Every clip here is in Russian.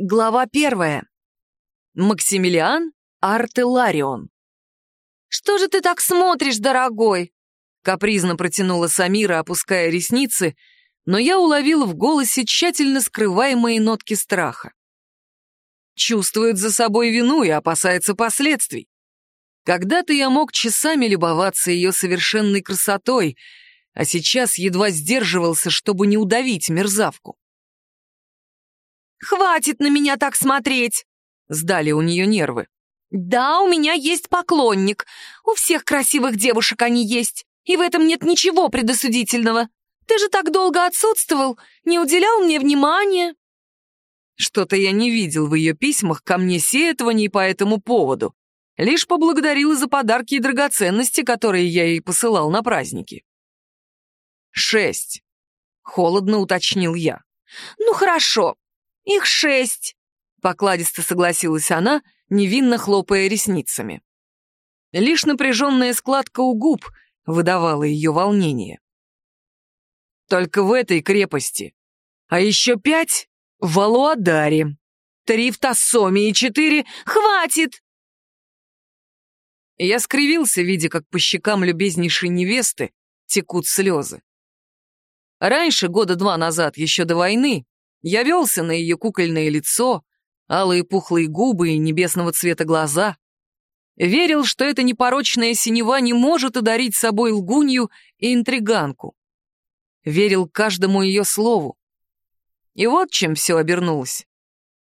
Глава первая. Максимилиан Артеларион. «Что же ты так смотришь, дорогой?» Капризно протянула Самира, опуская ресницы, но я уловила в голосе тщательно скрываемые нотки страха. Чувствует за собой вину и опасается последствий. Когда-то я мог часами любоваться ее совершенной красотой, а сейчас едва сдерживался, чтобы не удавить мерзавку. «Хватит на меня так смотреть!» — сдали у нее нервы. «Да, у меня есть поклонник. У всех красивых девушек они есть, и в этом нет ничего предосудительного. Ты же так долго отсутствовал, не уделял мне внимания». Что-то я не видел в ее письмах ко мне сетований по этому поводу. Лишь поблагодарила за подарки и драгоценности, которые я ей посылал на праздники. «Шесть», — холодно уточнил я. «Ну хорошо, их шесть», — покладисто согласилась она, невинно хлопая ресницами. Лишь напряженная складка у губ выдавала ее волнение. «Только в этой крепости. А еще пять в Алуадаре, три в Тассоме и четыре... Хватит!» Я скривился, видя, как по щекам любезнейшей невесты текут слезы. Раньше, года два назад, еще до войны, я велся на ее кукольное лицо, алые пухлые губы и небесного цвета глаза. Верил, что эта непорочная синева не может одарить собой лгунью и интриганку. Верил каждому ее слову. И вот чем все обернулось.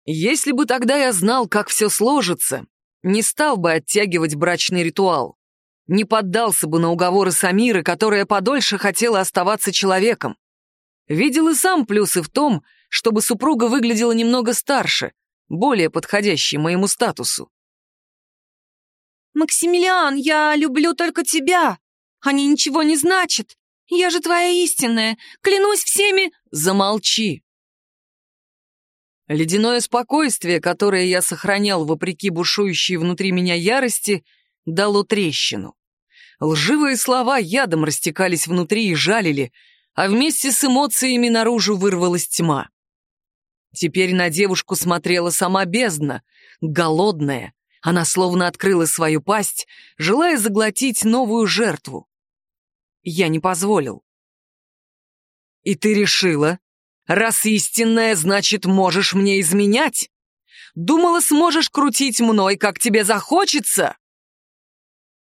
Если бы тогда я знал, как все сложится, не стал бы оттягивать брачный ритуал. Не поддался бы на уговоры Самиры, которая подольше хотела оставаться человеком. Видел и сам плюсы в том, чтобы супруга выглядела немного старше, более подходящей моему статусу. «Максимилиан, я люблю только тебя. Они ничего не значат. Я же твоя истинная. Клянусь всеми...» «Замолчи!» Ледяное спокойствие, которое я сохранял вопреки бушующей внутри меня ярости, дало трещину. Лживые слова ядом растекались внутри и жалили, а вместе с эмоциями наружу вырвалась тьма. Теперь на девушку смотрела сама бездна, голодная. Она словно открыла свою пасть, желая заглотить новую жертву. Я не позволил. «И ты решила, раз истинная, значит, можешь мне изменять? Думала, сможешь крутить мной, как тебе захочется?»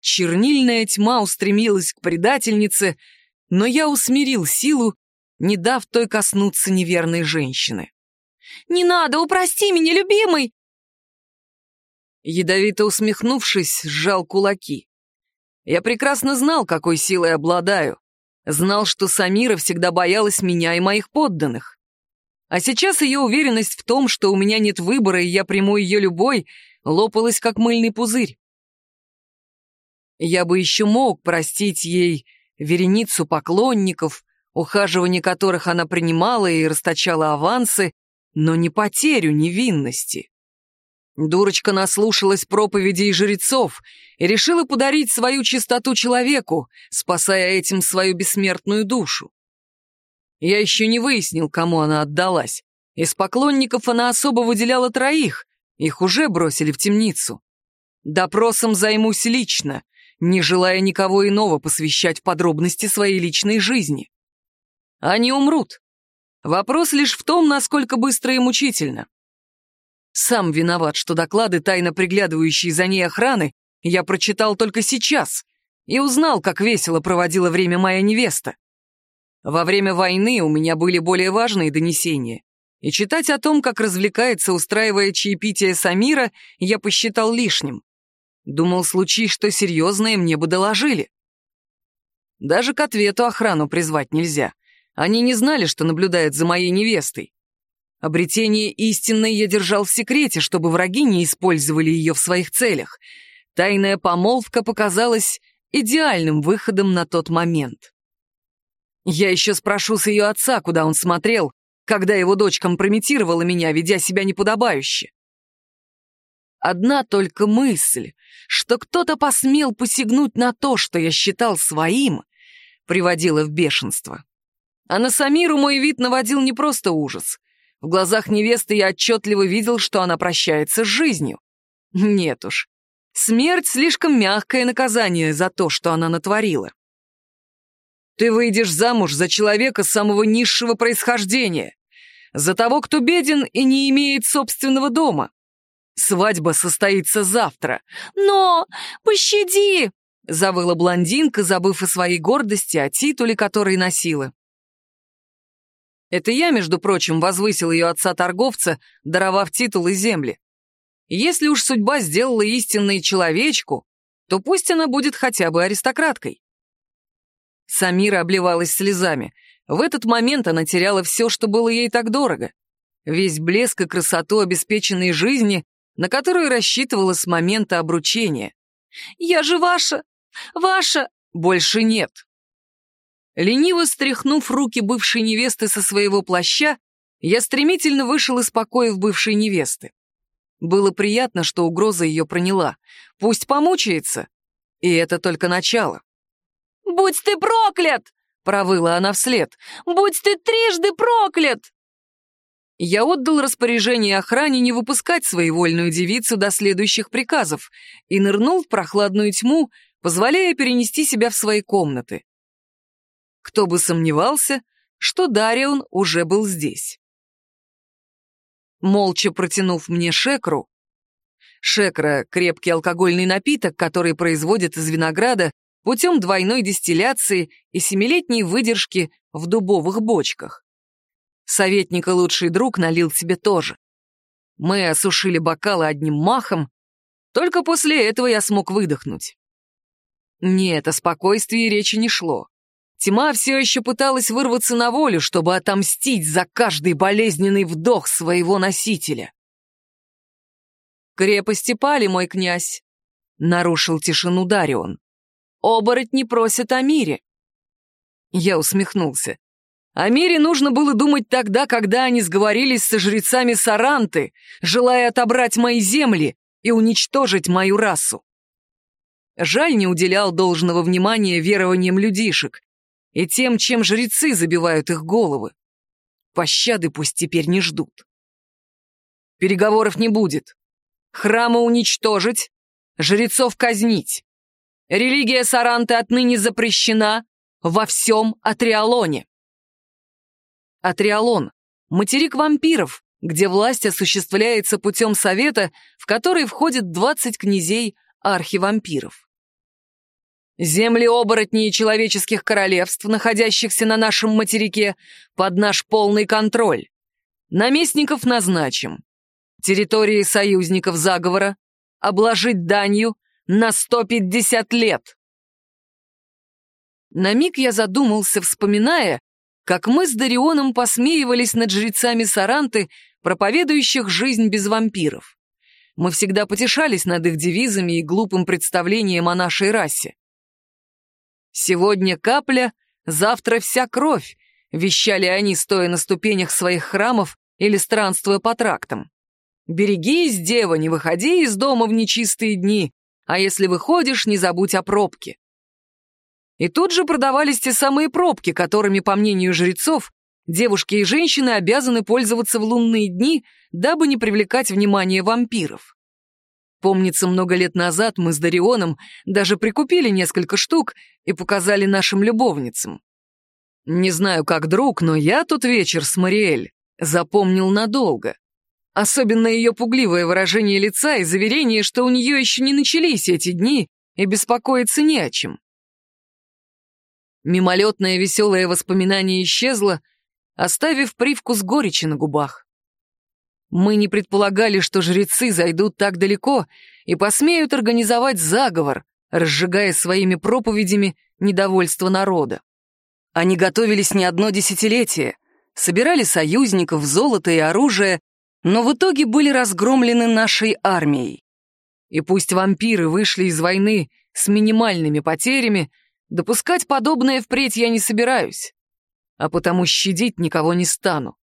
Чернильная тьма устремилась к предательнице, но я усмирил силу, не дав той коснуться неверной женщины. Не надо, упрости меня, любимый!» Ядовито усмехнувшись, сжал кулаки. Я прекрасно знал, какой силой обладаю. Знал, что Самира всегда боялась меня и моих подданных. А сейчас ее уверенность в том, что у меня нет выбора и я приму ее любой, лопалась как мыльный пузырь. Я бы еще мог простить ей вереницу поклонников, ухаживание которых она принимала и расточала авансы, но не потерю невинности. Дурочка наслушалась проповедей жрецов и решила подарить свою чистоту человеку, спасая этим свою бессмертную душу. Я еще не выяснил, кому она отдалась. Из поклонников она особо выделяла троих, их уже бросили в темницу. Допросом займусь лично, не желая никого иного посвящать подробности своей личной жизни. Они умрут, Вопрос лишь в том, насколько быстро и мучительно. Сам виноват, что доклады тайно приглядывающей за ней охраны я прочитал только сейчас и узнал, как весело проводила время моя невеста. Во время войны у меня были более важные донесения, и читать о том, как развлекается, устраивая чаепитие Самира, я посчитал лишним. Думал, случай, что серьезное, мне бы доложили. Даже к ответу охрану призвать нельзя — они не знали, что наблюдает за моей невестой. Обретение истинной я держал в секрете, чтобы враги не использовали ее в своих целях. Тайная помолвка показалась идеальным выходом на тот момент. Я еще спрошу с ее отца, куда он смотрел, когда его дочь компрометировала меня, ведя себя неподобающе. Одна только мысль, что кто-то посмел посягнуть на то, что я считал своим, приводила в бешенство. А на Самиру мой вид наводил не просто ужас. В глазах невесты я отчетливо видел, что она прощается с жизнью. Нет уж, смерть — слишком мягкое наказание за то, что она натворила. Ты выйдешь замуж за человека самого низшего происхождения, за того, кто беден и не имеет собственного дома. Свадьба состоится завтра. Но пощади!» — завыла блондинка, забыв о своей гордости, о титуле, который носила. Это я, между прочим, возвысил ее отца-торговца, даровав титул и земли. Если уж судьба сделала истинной человечку, то пусть она будет хотя бы аристократкой. Самира обливалась слезами. В этот момент она теряла все, что было ей так дорого. Весь блеск и красоту обеспеченной жизни, на которую рассчитывала с момента обручения. «Я же ваша! Ваша!» «Больше нет!» Лениво стряхнув руки бывшей невесты со своего плаща, я стремительно вышел из покоев бывшей невесты. Было приятно, что угроза ее проняла. Пусть помучается. И это только начало. «Будь ты проклят!» — провыла она вслед. «Будь ты трижды проклят!» Я отдал распоряжение охране не выпускать своевольную девицу до следующих приказов и нырнул в прохладную тьму, позволяя перенести себя в свои комнаты. Кто бы сомневался, что Дарион уже был здесь. Молча протянув мне шекру, шекра — крепкий алкогольный напиток, который производят из винограда путем двойной дистилляции и семилетней выдержки в дубовых бочках. Советника лучший друг налил себе тоже. Мы осушили бокалы одним махом, только после этого я смог выдохнуть. Нет, о спокойствии речи не шло. Тьма все еще пыталась вырваться на волю, чтобы отомстить за каждый болезненный вдох своего носителя. «Крепости пали, мой князь», — нарушил тишину Дарион. «Оборотни просят о мире». Я усмехнулся. О мире нужно было думать тогда, когда они сговорились со жрецами Саранты, желая отобрать мои земли и уничтожить мою расу. Жаль не уделял должного внимания верованиям людишек, и тем, чем жрецы забивают их головы. Пощады пусть теперь не ждут. Переговоров не будет. Храмы уничтожить, жрецов казнить. Религия Саранты отныне запрещена во всем Атриалоне. Атриалон — материк вампиров, где власть осуществляется путем совета, в который входит 20 князей архивампиров. Земли оборотней человеческих королевств, находящихся на нашем материке, под наш полный контроль. Наместников назначим. Территории союзников заговора обложить данью на 150 лет. На миг я задумался, вспоминая, как мы с Дарионом посмеивались над жрецами Саранты, проповедующих жизнь без вампиров. Мы всегда потешались над их девизами и глупым представлением о нашей расе. «Сегодня капля, завтра вся кровь», — вещали они, стоя на ступенях своих храмов или странствуя по трактам. «Берегись, дева, не выходи из дома в нечистые дни, а если выходишь, не забудь о пробке». И тут же продавались те самые пробки, которыми, по мнению жрецов, девушки и женщины обязаны пользоваться в лунные дни, дабы не привлекать внимание вампиров. Помнится, много лет назад мы с Дарионом даже прикупили несколько штук и показали нашим любовницам. Не знаю, как друг, но я тот вечер с Мариэль запомнил надолго. Особенно ее пугливое выражение лица и заверение, что у нее еще не начались эти дни и беспокоиться не о чем. Мимолетное веселое воспоминание исчезло, оставив привкус горечи на губах. Мы не предполагали, что жрецы зайдут так далеко и посмеют организовать заговор, разжигая своими проповедями недовольство народа. Они готовились не одно десятилетие, собирали союзников, золото и оружие, но в итоге были разгромлены нашей армией. И пусть вампиры вышли из войны с минимальными потерями, допускать подобное впредь я не собираюсь, а потому щадить никого не стану.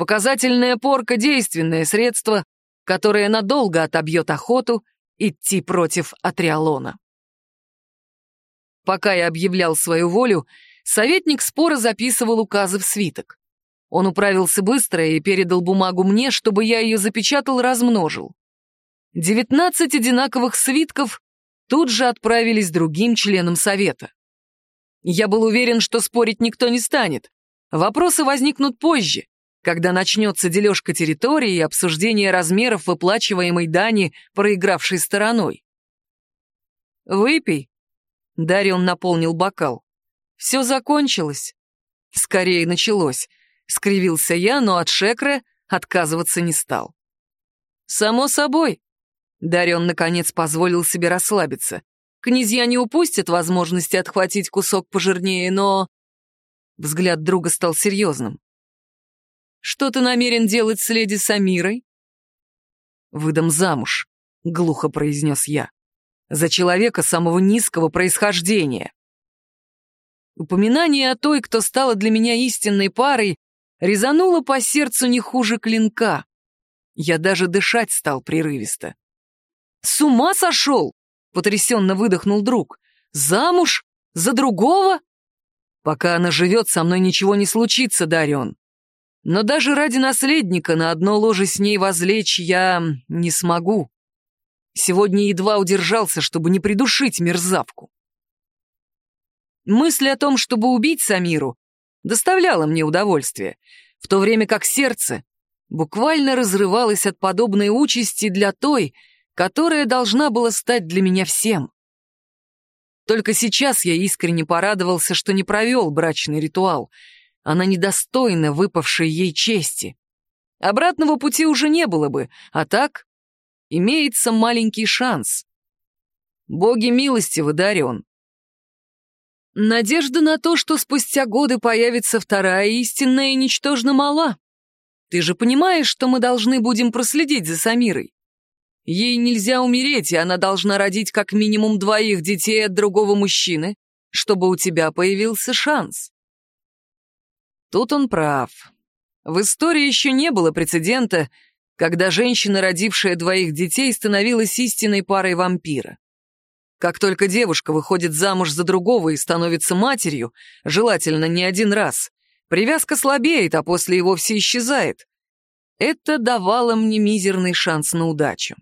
Показательная порка — действенное средство, которое надолго отобьет охоту идти против Атриалона. Пока я объявлял свою волю, советник спора записывал указы в свиток. Он управился быстро и передал бумагу мне, чтобы я ее запечатал и размножил. Девятнадцать одинаковых свитков тут же отправились другим членам совета. Я был уверен, что спорить никто не станет. Вопросы возникнут позже, когда начнется дележка территории и обсуждение размеров выплачиваемой дани проигравшей стороной. «Выпей», — Дарион наполнил бокал. «Все закончилось». «Скорее началось», — скривился я, но от Шекра отказываться не стал. «Само собой», — Дарион наконец позволил себе расслабиться. «Князья не упустят возможности отхватить кусок пожирнее, но...» Взгляд друга стал серьезным. Что ты намерен делать с леди Самирой?» «Выдам замуж», — глухо произнес я. «За человека самого низкого происхождения». Упоминание о той, кто стала для меня истинной парой, резануло по сердцу не хуже клинка. Я даже дышать стал прерывисто. «С ума сошел!» — потрясенно выдохнул друг. «Замуж? За другого?» «Пока она живет, со мной ничего не случится, Дарион. Но даже ради наследника на одно ложе с ней возлечь я не смогу. Сегодня едва удержался, чтобы не придушить мерзавку. Мысль о том, чтобы убить Самиру, доставляла мне удовольствие, в то время как сердце буквально разрывалось от подобной участи для той, которая должна была стать для меня всем. Только сейчас я искренне порадовался, что не провел брачный ритуал — она недостойна выпавшей ей чести. Обратного пути уже не было бы, а так имеется маленький шанс. Боги милостивы, Дарион. Надежда на то, что спустя годы появится вторая истинная, ничтожно мала. Ты же понимаешь, что мы должны будем проследить за Самирой. Ей нельзя умереть, и она должна родить как минимум двоих детей от другого мужчины, чтобы у тебя появился шанс. Тут он прав. В истории еще не было прецедента, когда женщина, родившая двоих детей, становилась истинной парой вампира. Как только девушка выходит замуж за другого и становится матерью, желательно не один раз, привязка слабеет, а после и вовсе исчезает. Это давало мне мизерный шанс на удачу.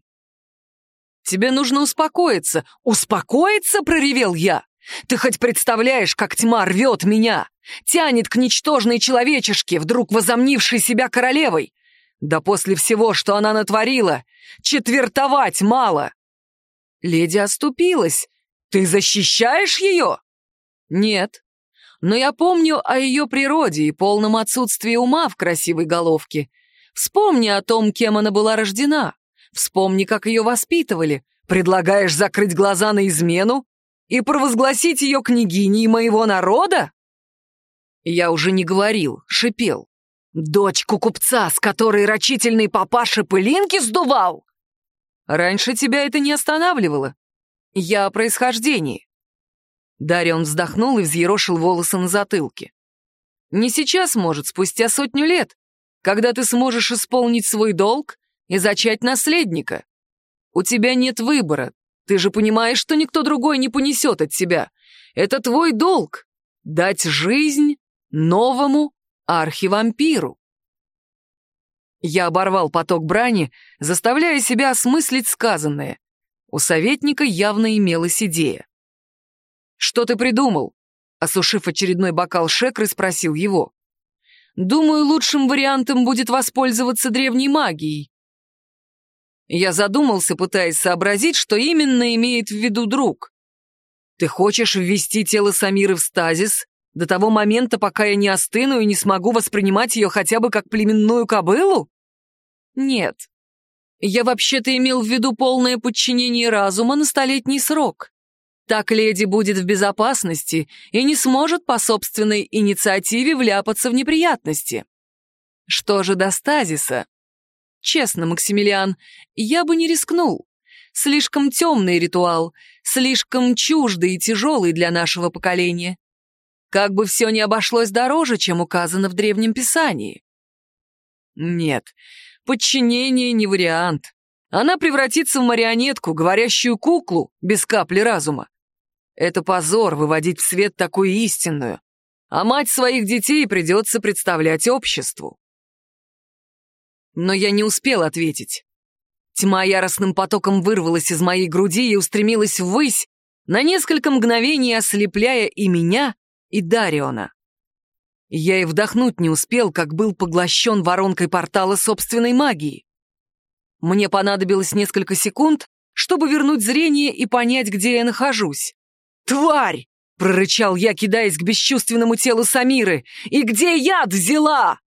«Тебе нужно успокоиться». «Успокоиться?» — проревел я. Ты хоть представляешь, как тьма рвет меня, тянет к ничтожной человечешке, вдруг возомнившей себя королевой? Да после всего, что она натворила, четвертовать мало. Леди оступилась. Ты защищаешь ее? Нет. Но я помню о ее природе и полном отсутствии ума в красивой головке. Вспомни о том, кем она была рождена. Вспомни, как ее воспитывали. Предлагаешь закрыть глаза на измену? и провозгласить ее княгиней моего народа? Я уже не говорил, шипел. Дочку купца, с которой рачительный папаша пылинки сдувал? Раньше тебя это не останавливало. Я о происхождении. Дарион вздохнул и взъерошил волосы на затылке. Не сейчас, может, спустя сотню лет, когда ты сможешь исполнить свой долг и зачать наследника. У тебя нет выбора, ты же понимаешь, что никто другой не понесет от тебя. Это твой долг — дать жизнь новому архивампиру. Я оборвал поток брани, заставляя себя осмыслить сказанное. У советника явно имелась идея. «Что ты придумал?» Осушив очередной бокал шекры, спросил его. «Думаю, лучшим вариантом будет воспользоваться древней магией. Я задумался, пытаясь сообразить, что именно имеет в виду друг. «Ты хочешь ввести тело Самиры в стазис до того момента, пока я не остыну и не смогу воспринимать ее хотя бы как племенную кобылу?» «Нет. Я вообще-то имел в виду полное подчинение разума на столетний срок. Так леди будет в безопасности и не сможет по собственной инициативе вляпаться в неприятности. Что же до стазиса? Честно, Максимилиан, я бы не рискнул. Слишком темный ритуал, слишком чуждый и тяжелый для нашего поколения. Как бы все ни обошлось дороже, чем указано в Древнем Писании. Нет, подчинение не вариант. Она превратится в марионетку, говорящую куклу, без капли разума. Это позор выводить в свет такую истинную. а мать своих детей придется представлять обществу. Но я не успел ответить. Тьма яростным потоком вырвалась из моей груди и устремилась ввысь, на несколько мгновений ослепляя и меня, и Дариона. Я и вдохнуть не успел, как был поглощен воронкой портала собственной магии. Мне понадобилось несколько секунд, чтобы вернуть зрение и понять, где я нахожусь. «Тварь!» — прорычал я, кидаясь к бесчувственному телу Самиры. «И где яд взяла?»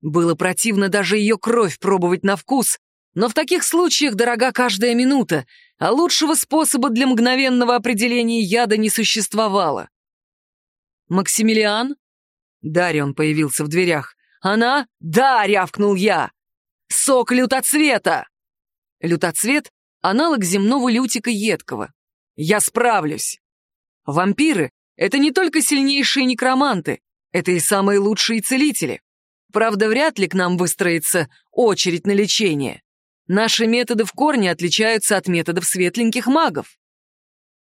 Было противно даже ее кровь пробовать на вкус, но в таких случаях дорога каждая минута, а лучшего способа для мгновенного определения яда не существовало. «Максимилиан?» Дарион появился в дверях. «Она?» «Да!» — рявкнул я. «Сок лютоцвета!» Лютоцвет — аналог земного лютика едкого. «Я справлюсь!» Вампиры — это не только сильнейшие некроманты, это и самые лучшие целители. Правда, вряд ли к нам выстроится очередь на лечение. Наши методы в корне отличаются от методов светленьких магов.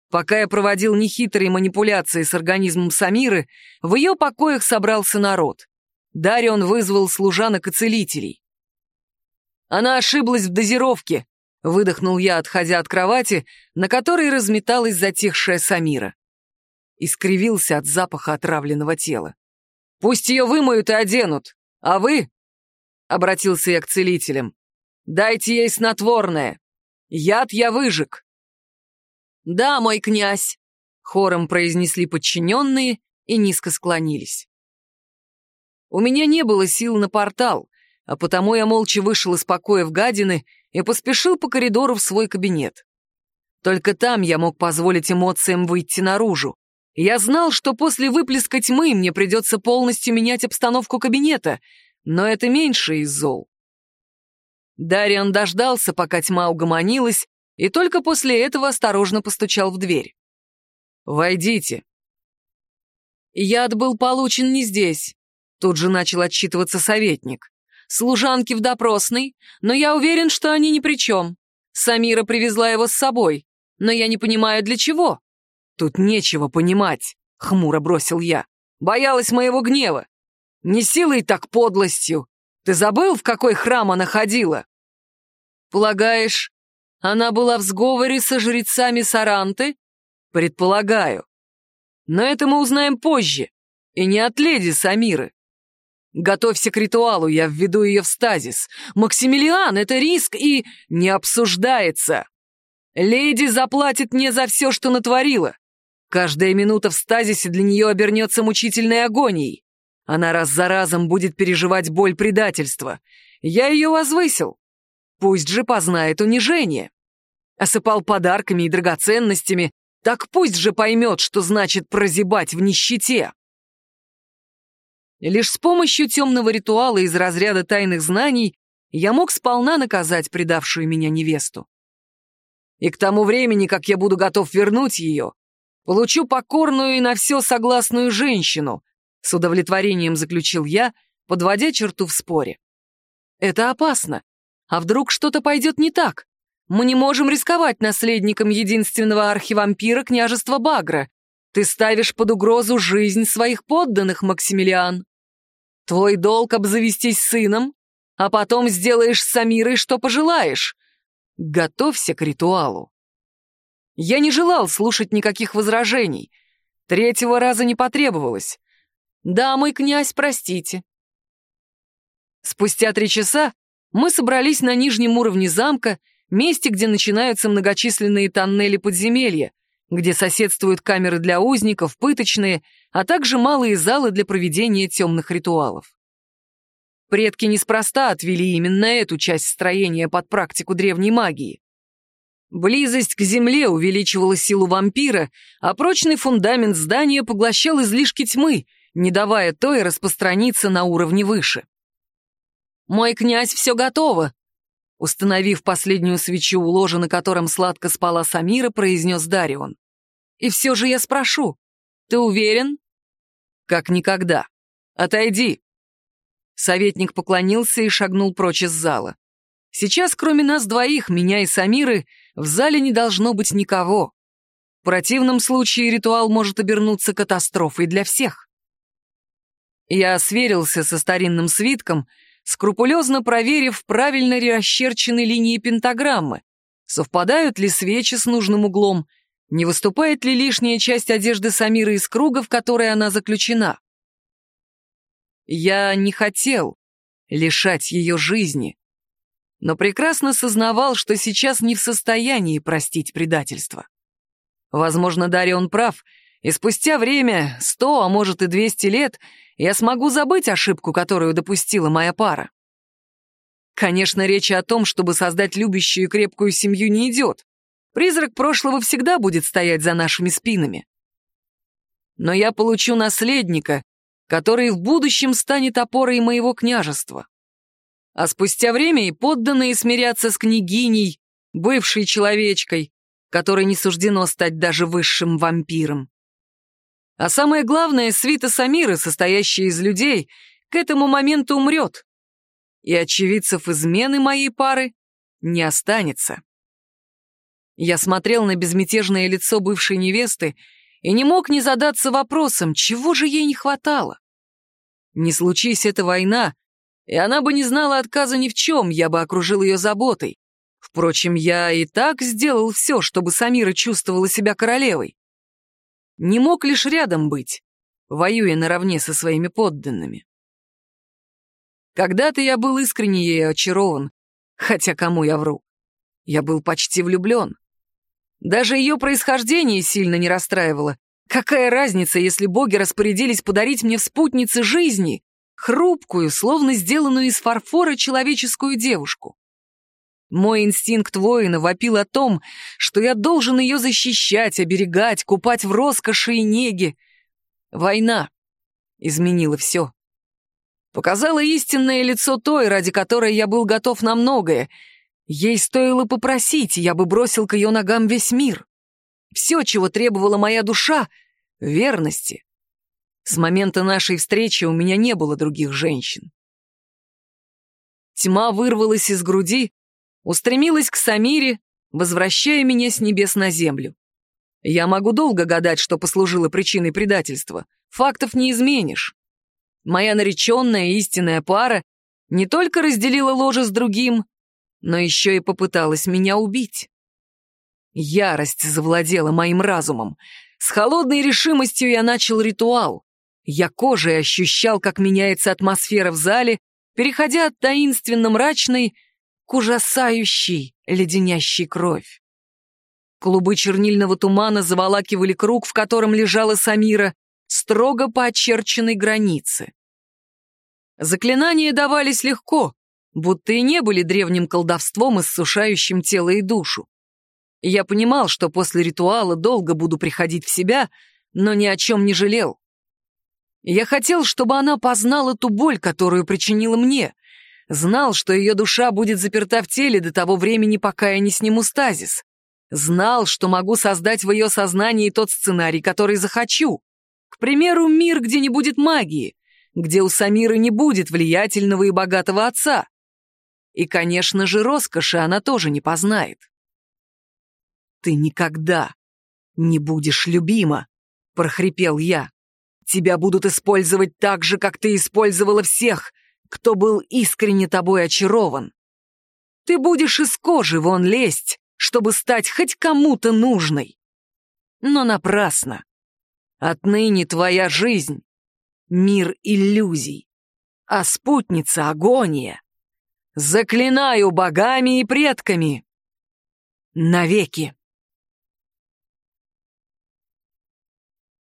Пока я проводил нехитрые манипуляции с организмом Самиры, в ее покоях собрался народ. Дарион вызвал служанок и целителей. Она ошиблась в дозировке, выдохнул я, отходя от кровати, на которой разметалась затихшая Самира. Искривился от запаха отравленного тела. «Пусть ее вымоют и оденут, а вы...» — обратился я к целителям. Дайте ей снотворное. Яд я выжег». «Да, мой князь», — хором произнесли подчиненные и низко склонились. У меня не было сил на портал, а потому я молча вышел из покоя в гадины и поспешил по коридору в свой кабинет. Только там я мог позволить эмоциям выйти наружу. Я знал, что после выплеска тьмы мне придется полностью менять обстановку кабинета, но это меньше из зол. Дариан дождался, пока тьма угомонилась, и только после этого осторожно постучал в дверь. «Войдите». «Яд был получен не здесь», — тут же начал отчитываться советник. «Служанки в допросной, но я уверен, что они ни при чем. Самира привезла его с собой, но я не понимаю, для чего». «Тут нечего понимать», — хмуро бросил я. «Боялась моего гнева. Не силой, так подлостью. Ты забыл, в какой храм она ходила?» Полагаешь, она была в сговоре со жрецами Саранты? Предполагаю. Но это мы узнаем позже, и не от леди Самиры. Готовься к ритуалу, я введу ее в стазис. Максимилиан, это риск и не обсуждается. Леди заплатит мне за все, что натворила. Каждая минута в стазисе для нее обернется мучительной агонией. Она раз за разом будет переживать боль предательства. Я ее возвысил. Пусть же познает унижение. Осыпал подарками и драгоценностями, так пусть же поймет, что значит прозябать в нищете. Лишь с помощью темного ритуала из разряда тайных знаний я мог сполна наказать предавшую меня невесту. И к тому времени, как я буду готов вернуть ее, получу покорную и на все согласную женщину, с удовлетворением заключил я, подводя черту в споре. Это опасно, а вдруг что-то пойдет не так? Мы не можем рисковать наследником единственного архивампира княжества Багра. Ты ставишь под угрозу жизнь своих подданных, Максимилиан. Твой долг обзавестись сыном, а потом сделаешь с Самирой, что пожелаешь. Готовься к ритуалу. Я не желал слушать никаких возражений. Третьего раза не потребовалось. Да, мой князь, простите. Спустя три часа мы собрались на нижнем уровне замка, месте, где начинаются многочисленные тоннели подземелья, где соседствуют камеры для узников, пыточные, а также малые залы для проведения темных ритуалов. Предки неспроста отвели именно эту часть строения под практику древней магии. Близость к земле увеличивала силу вампира, а прочный фундамент здания поглощал излишки тьмы, не давая той распространиться на уровне выше. «Мой князь, все готово!» Установив последнюю свечу у ложа, на котором сладко спала Самира, произнес Дарион. «И все же я спрошу, ты уверен?» «Как никогда. Отойди!» Советник поклонился и шагнул прочь из зала. «Сейчас, кроме нас двоих, меня и Самиры, в зале не должно быть никого. В противном случае ритуал может обернуться катастрофой для всех». Я сверился со старинным свитком, скрупулезно проверив, правильно ли расчерчены линии пентаграммы, совпадают ли свечи с нужным углом, не выступает ли лишняя часть одежды Самиры из круга, в который она заключена. Я не хотел лишать ее жизни, но прекрасно сознавал, что сейчас не в состоянии простить предательство. Возможно, Дарион прав, и спустя время, сто, а может и двести лет, я смогу забыть ошибку, которую допустила моя пара. Конечно, речи о том, чтобы создать любящую и крепкую семью, не идет. Призрак прошлого всегда будет стоять за нашими спинами. Но я получу наследника, который в будущем станет опорой моего княжества а спустя время и подданные смирятся с княгиней, бывшей человечкой, которой не суждено стать даже высшим вампиром. А самое главное, свита Самиры, состоящая из людей, к этому моменту умрет, и очевидцев измены моей пары не останется. Я смотрел на безмятежное лицо бывшей невесты и не мог не задаться вопросом, чего же ей не хватало. Не случись эта война, и она бы не знала отказа ни в чем, я бы окружил ее заботой. Впрочем, я и так сделал все, чтобы Самира чувствовала себя королевой. Не мог лишь рядом быть, воюя наравне со своими подданными. Когда-то я был искренне ею очарован, хотя кому я вру. Я был почти влюблен. Даже ее происхождение сильно не расстраивало. Какая разница, если боги распорядились подарить мне в спутнице жизни, хрупкую, словно сделанную из фарфора человеческую девушку. Мой инстинкт воина вопил о том, что я должен ее защищать, оберегать, купать в роскоши и неге. Война изменила все. Показала истинное лицо той, ради которой я был готов на многое. Ей стоило попросить, я бы бросил к ее ногам весь мир. Все, чего требовала моя душа — верности, с момента нашей встречи у меня не было других женщин. Тьма вырвалась из груди, устремилась к Самире, возвращая меня с небес на землю. Я могу долго гадать, что послужило причиной предательства. Фактов не изменишь. Моя нареченная истинная пара не только разделила ложе с другим, но еще и попыталась меня убить. Ярость завладела моим разумом. С холодной решимостью я начал ритуал. Я кожей ощущал, как меняется атмосфера в зале, переходя от таинственно-мрачной к ужасающей, леденящей кровь. Клубы чернильного тумана заволакивали круг, в котором лежала Самира, строго по очерченной границе. Заклинания давались легко, будто и не были древним колдовством, иссушающим тело и душу. Я понимал, что после ритуала долго буду приходить в себя, но ни о чем не жалел. Я хотел, чтобы она познала ту боль, которую причинила мне. Знал, что ее душа будет заперта в теле до того времени, пока я не сниму стазис. Знал, что могу создать в ее сознании тот сценарий, который захочу. К примеру, мир, где не будет магии, где у Самиры не будет влиятельного и богатого отца. И, конечно же, роскоши она тоже не познает. «Ты никогда не будешь любима», — прохрипел я. Тебя будут использовать так же, как ты использовала всех, кто был искренне тобой очарован. Ты будешь из кожи вон лезть, чтобы стать хоть кому-то нужной. Но напрасно. Отныне твоя жизнь — мир иллюзий, а спутница — агония. Заклинаю богами и предками. Навеки.